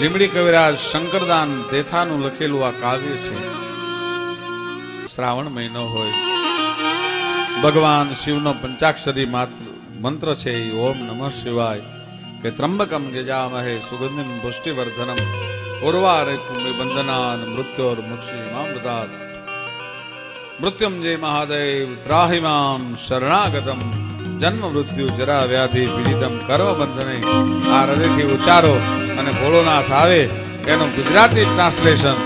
લીમડી કવિરાજ શંકરદાન દેથાનું લખેલું આ કાવ્ય છે. શ્રાવણ મહિનો હોય. ભગવાન શિવનો પંચાક્ષરી માત્ર મંત્ર છે ઓમ નમઃ શિવાય કે ત્રંબકમ ગજામહે સુગંધિમ પુષ્ટિવર્ધનમ ઉર્વારે બંધનાન મૃત્યોર મુક્ષિમામૃતાત મૃત્યુંજય મહાદેવ ત્રાહિમામ શરણાગતમ જન્મ મૃત્યુ જરા વ્યાધિ, પીડિતમ કરો બંધને આ હૃદયથી ઉચ્ચારો અને ભોળોનાથ આવે. એનું ગુજરાતી ટ્રાન્સલેશન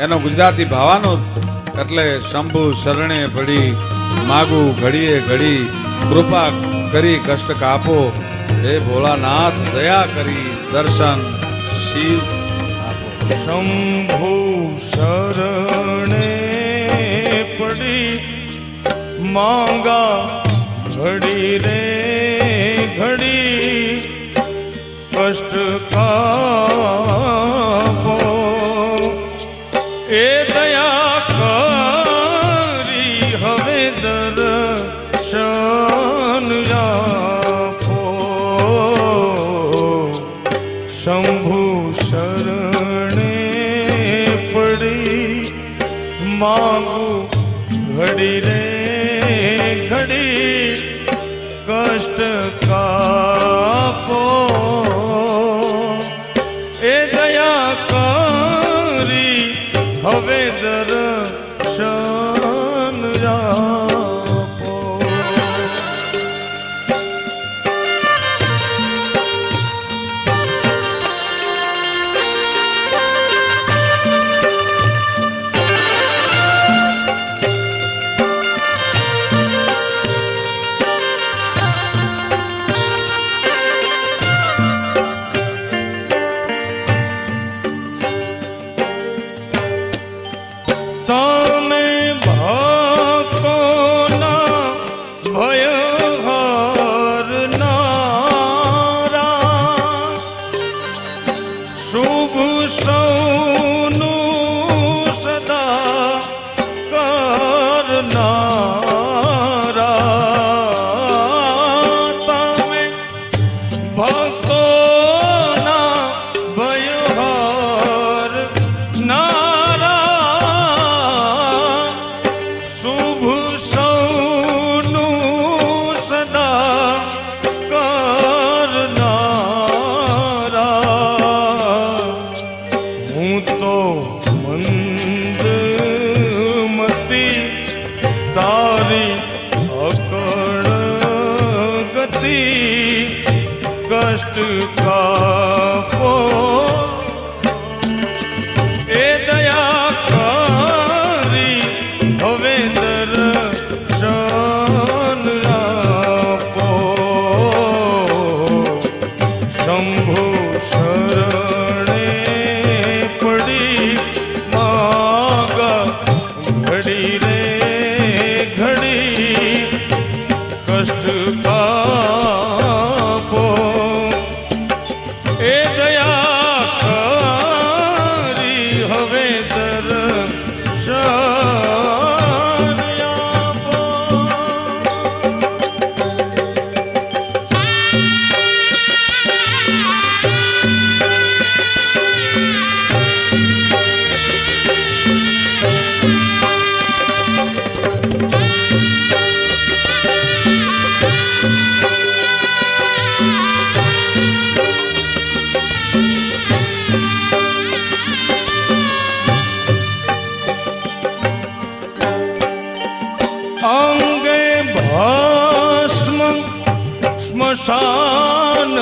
એનો ગુજરાતી ભાવાનો એટલે શંભુ શરણે પડી, માગું ઘડીએ ઘડી, કૃપા કરી કષ્ટ કાપો. હે ભોળાનાથ, દયા કરી દર્શન, શિવ આપો. શંભુ શરણે પડી, માંગા ઘડી રે, ઘડી કષ્ટ કાપો. એ દયા કરી હવે દર્શન આપો. શંભુ શરણે પડી, માગું ઘડી રે ઘડી કષ્ટ કાપો. એ દયા કરી હવે દર્શન સ્મશાન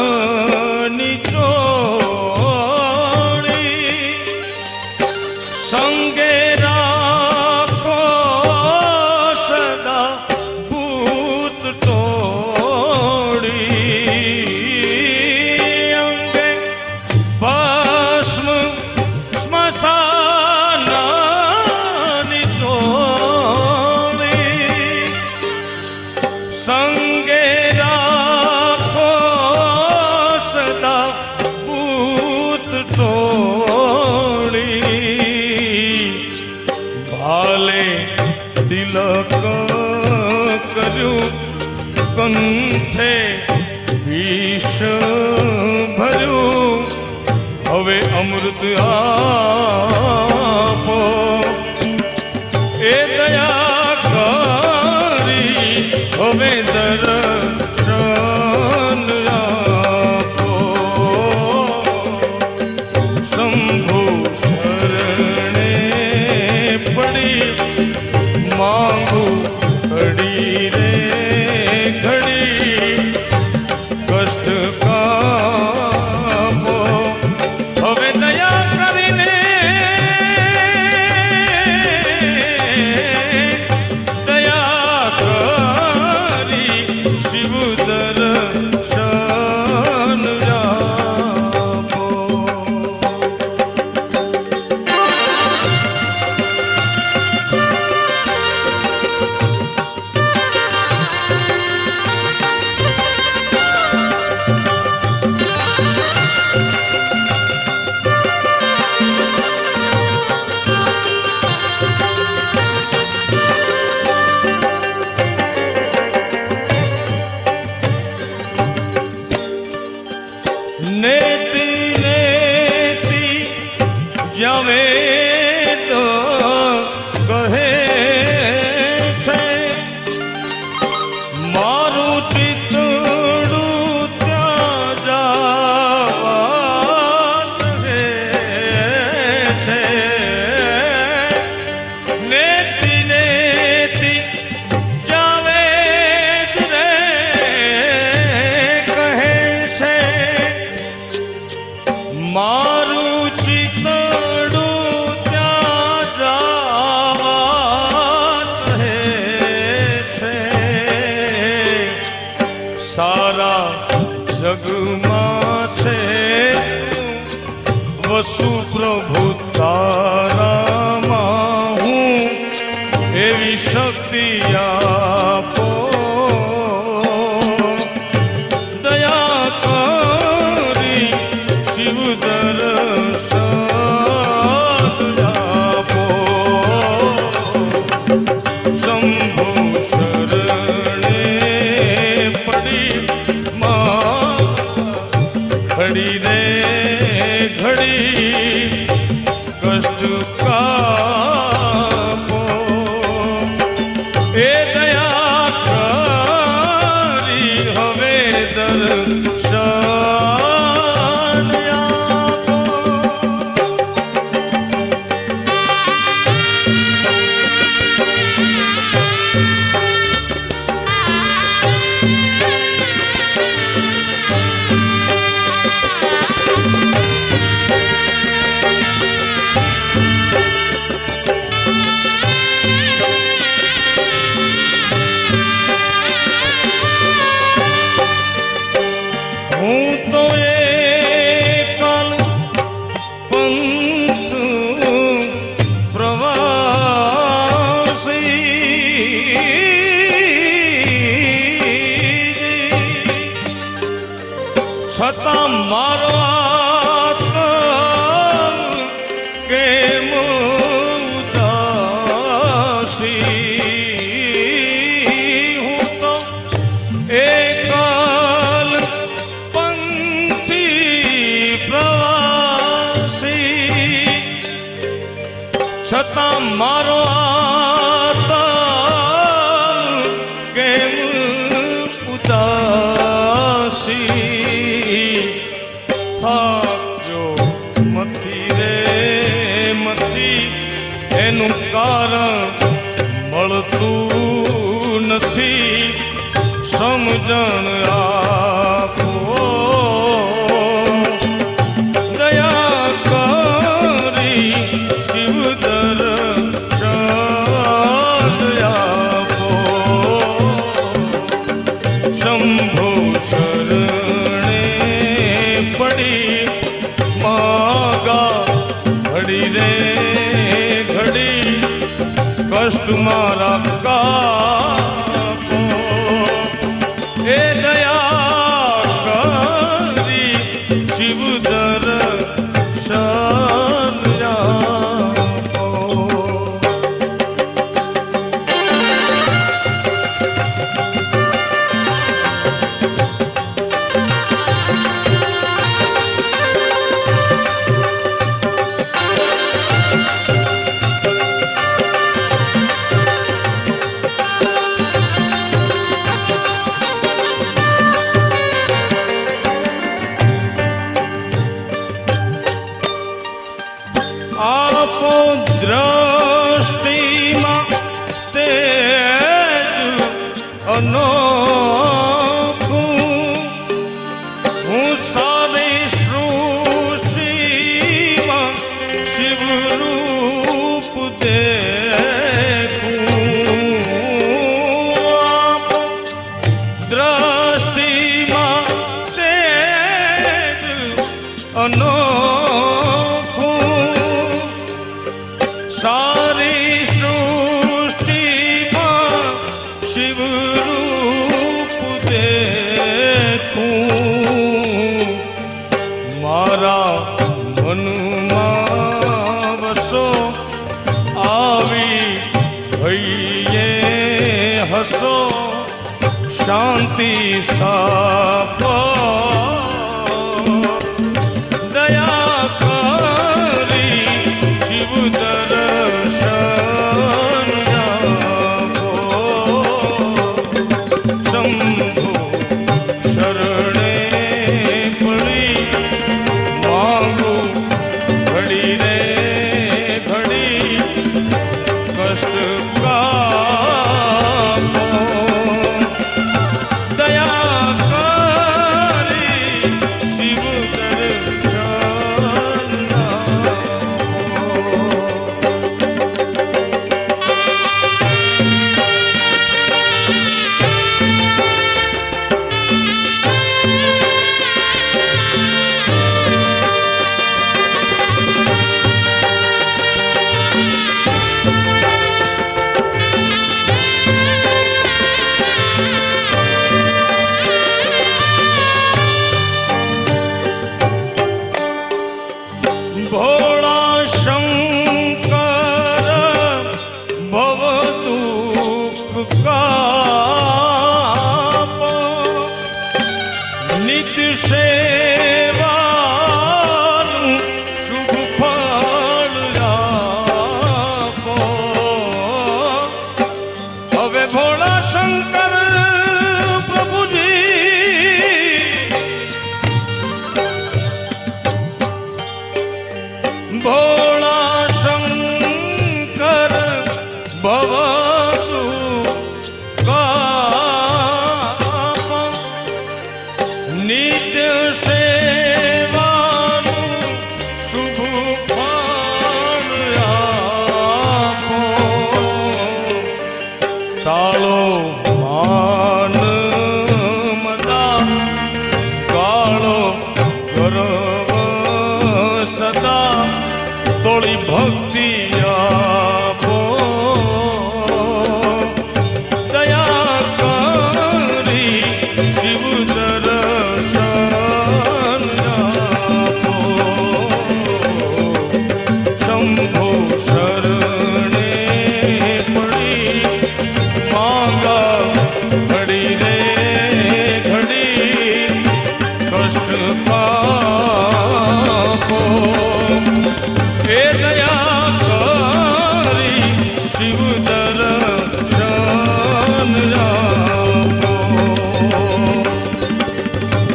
વિષ ભર્યું. હવે અમૃત આપો. એ દયા કરી હવે દર્શન આપો. પડી, માંગુ પડી રે. જવે તો કહે છે, મારું ચિતડું ત્યાં જવા છે નેતી નેતી જવે રે, કહે છે, મારું છતાં મારો આત્મ કેમ ઉદાસી થાક્યો મથી રે મથી એનું કારણ મળતું નથી સમજણ આપો કષ્ટ સારી શિવ શિવરૂપ દેખું. મારા મનમાં વસો આવી ભૈયે હસો. શાંતિ સા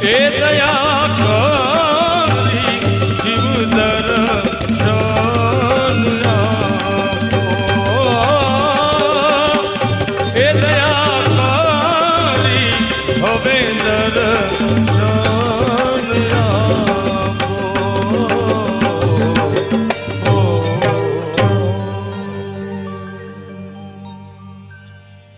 Eita